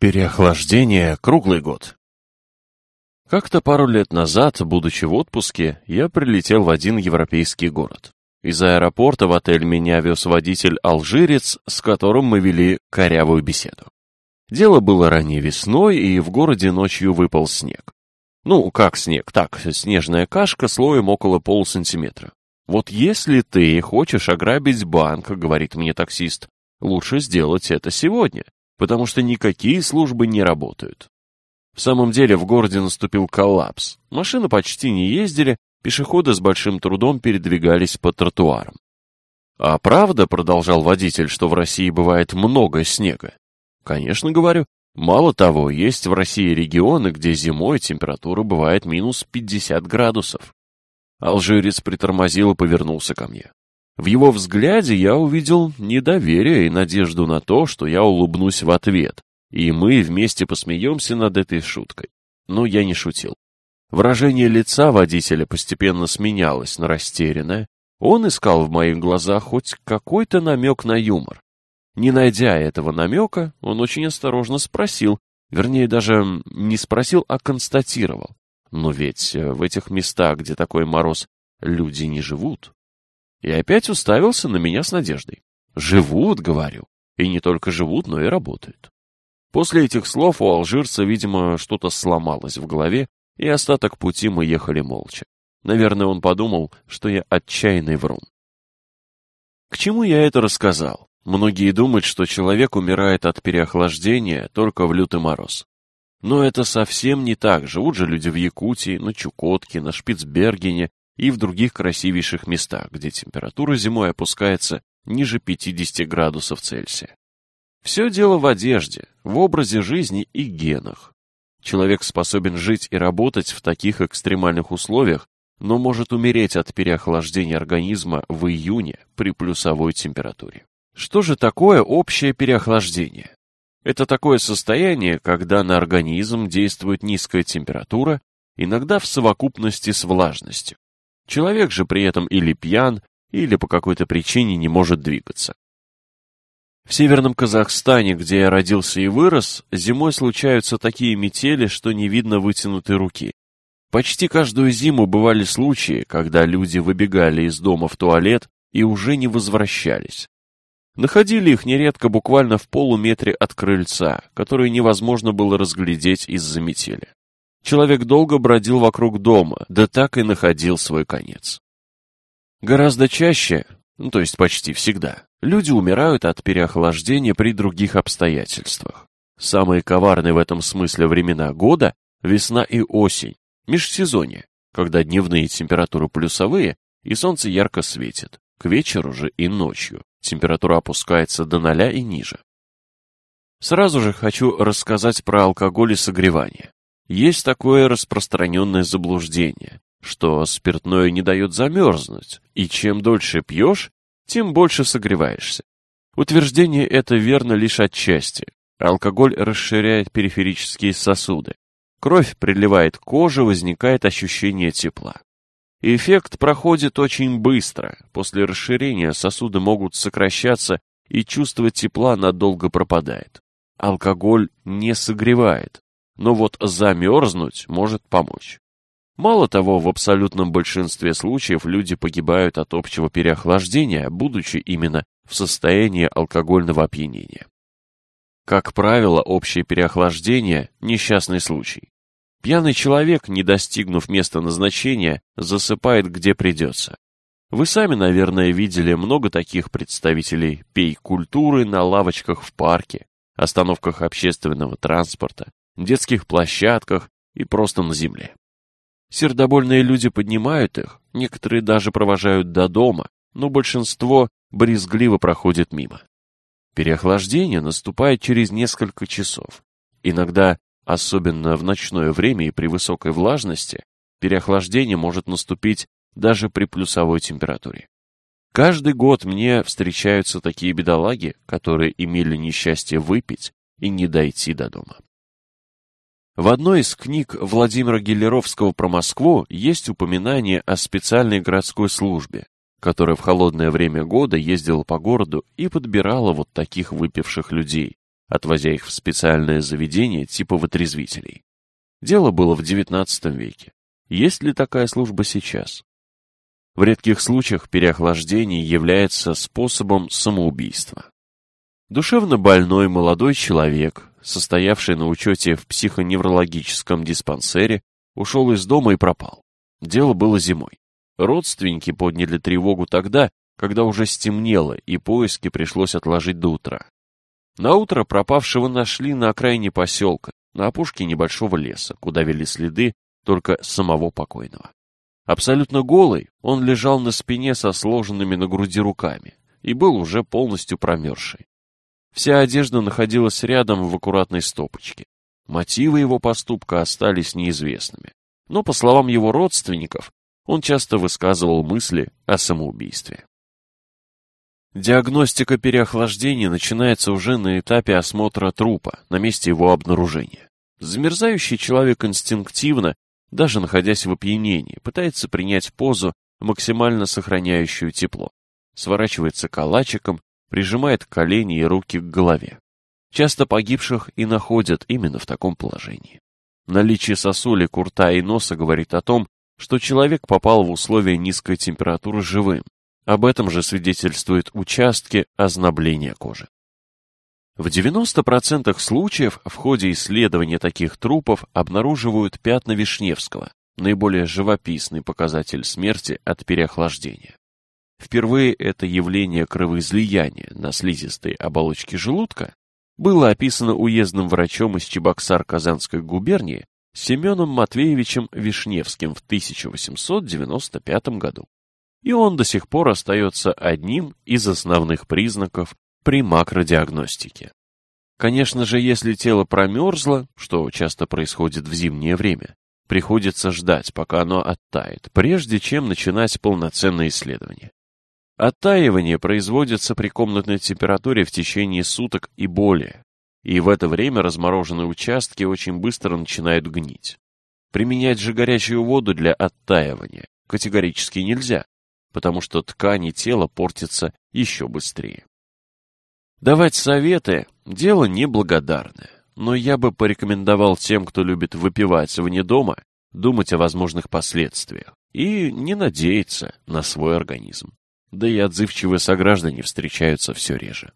Переохлаждение круглый год. Как-то пару лет назад, будучи в отпуске, я прилетел в один европейский город. Из аэропорта в отель меня вез водитель-алжирец, с которым мы вели корявую беседу. Дело было ранней весной, и в городе ночью выпал снег. Ну, как снег, так, снежная кашка слоем около полусантиметра. «Вот если ты хочешь ограбить банк, — говорит мне таксист, — лучше сделать это сегодня потому что никакие службы не работают. В самом деле в городе наступил коллапс. Машины почти не ездили, пешеходы с большим трудом передвигались по тротуарам. А правда, продолжал водитель, что в России бывает много снега? Конечно, говорю. Мало того, есть в России регионы, где зимой температура бывает минус 50 градусов. Алжирец притормозил и повернулся ко мне. В его взгляде я увидел недоверие и надежду на то, что я улыбнусь в ответ, и мы вместе посмеемся над этой шуткой. Но я не шутил. Выражение лица водителя постепенно сменялось на растерянное. Он искал в моих глазах хоть какой-то намек на юмор. Не найдя этого намека, он очень осторожно спросил, вернее, даже не спросил, а констатировал. Но ведь в этих местах, где такой мороз, люди не живут. И опять уставился на меня с надеждой. «Живут», — говорю. «И не только живут, но и работают». После этих слов у алжирца, видимо, что-то сломалось в голове, и остаток пути мы ехали молча. Наверное, он подумал, что я отчаянный врун. К чему я это рассказал? Многие думают, что человек умирает от переохлаждения только в лютый мороз. Но это совсем не так. Живут же люди в Якутии, на Чукотке, на Шпицбергене, и в других красивейших местах, где температура зимой опускается ниже 50 градусов Цельсия. Все дело в одежде, в образе жизни и генах. Человек способен жить и работать в таких экстремальных условиях, но может умереть от переохлаждения организма в июне при плюсовой температуре. Что же такое общее переохлаждение? Это такое состояние, когда на организм действует низкая температура, иногда в совокупности с влажностью. Человек же при этом или пьян, или по какой-то причине не может двигаться. В северном Казахстане, где я родился и вырос, зимой случаются такие метели, что не видно вытянутой руки. Почти каждую зиму бывали случаи, когда люди выбегали из дома в туалет и уже не возвращались. Находили их нередко буквально в полуметре от крыльца, которое невозможно было разглядеть из-за метели. Человек долго бродил вокруг дома, да так и находил свой конец. Гораздо чаще, ну, то есть почти всегда, люди умирают от переохлаждения при других обстоятельствах. Самые коварные в этом смысле времена года – весна и осень, межсезонье, когда дневные температуры плюсовые и солнце ярко светит, к вечеру же и ночью. Температура опускается до ноля и ниже. Сразу же хочу рассказать про алкоголь и согревание. Есть такое распространенное заблуждение, что спиртное не дает замерзнуть, и чем дольше пьешь, тем больше согреваешься. Утверждение это верно лишь отчасти. Алкоголь расширяет периферические сосуды. Кровь приливает к коже, возникает ощущение тепла. Эффект проходит очень быстро. После расширения сосуды могут сокращаться, и чувство тепла надолго пропадает. Алкоголь не согревает, но вот замерзнуть может помочь. Мало того, в абсолютном большинстве случаев люди погибают от общего переохлаждения, будучи именно в состоянии алкогольного опьянения. Как правило, общее переохлаждение – несчастный случай. Пьяный человек, не достигнув места назначения, засыпает где придется. Вы сами, наверное, видели много таких представителей пей-культуры на лавочках в парке, остановках общественного транспорта, детских площадках и просто на земле. Сердобольные люди поднимают их, некоторые даже провожают до дома, но большинство брезгливо проходит мимо. Переохлаждение наступает через несколько часов. Иногда, особенно в ночное время и при высокой влажности, переохлаждение может наступить даже при плюсовой температуре. Каждый год мне встречаются такие бедолаги, которые имели несчастье выпить и не дойти до дома. В одной из книг Владимира Гелеровского про Москву есть упоминание о специальной городской службе, которая в холодное время года ездила по городу и подбирала вот таких выпивших людей, отвозя их в специальное заведение типа вытрезвителей. Дело было в XIX веке. Есть ли такая служба сейчас? В редких случаях переохлаждение является способом самоубийства. Душевно больной молодой человек, состоявший на учете в психоневрологическом диспансере, ушел из дома и пропал. Дело было зимой. Родственники подняли тревогу тогда, когда уже стемнело, и поиски пришлось отложить до утра. На утро пропавшего нашли на окраине поселка, на опушке небольшого леса, куда вели следы только самого покойного. Абсолютно голый, он лежал на спине со сложенными на груди руками и был уже полностью промерзший. Вся одежда находилась рядом в аккуратной стопочке. Мотивы его поступка остались неизвестными. Но, по словам его родственников, он часто высказывал мысли о самоубийстве. Диагностика переохлаждения начинается уже на этапе осмотра трупа, на месте его обнаружения. Замерзающий человек инстинктивно, даже находясь в опьянении, пытается принять позу, максимально сохраняющую тепло. Сворачивается калачиком, прижимает колени и руки к голове. Часто погибших и находят именно в таком положении. Наличие сосулек у рта и носа говорит о том, что человек попал в условия низкой температуры живым. Об этом же свидетельствуют участки ознобления кожи. В 90% случаев в ходе исследования таких трупов обнаруживают пятна Вишневского, наиболее живописный показатель смерти от переохлаждения. Впервые это явление кровоизлияния на слизистой оболочке желудка было описано уездным врачом из Чебоксар-Казанской губернии Семеном Матвеевичем Вишневским в 1895 году. И он до сих пор остается одним из основных признаков при макродиагностике. Конечно же, если тело промерзло, что часто происходит в зимнее время, приходится ждать, пока оно оттает, прежде чем начинать полноценное исследование. Оттаивание производится при комнатной температуре в течение суток и более, и в это время размороженные участки очень быстро начинают гнить. Применять же горячую воду для оттаивания категорически нельзя, потому что ткани тела портятся еще быстрее. Давать советы – дело неблагодарное, но я бы порекомендовал тем, кто любит выпивать вне дома, думать о возможных последствиях и не надеяться на свой организм да и отзывчивые сограждане встречаются все реже.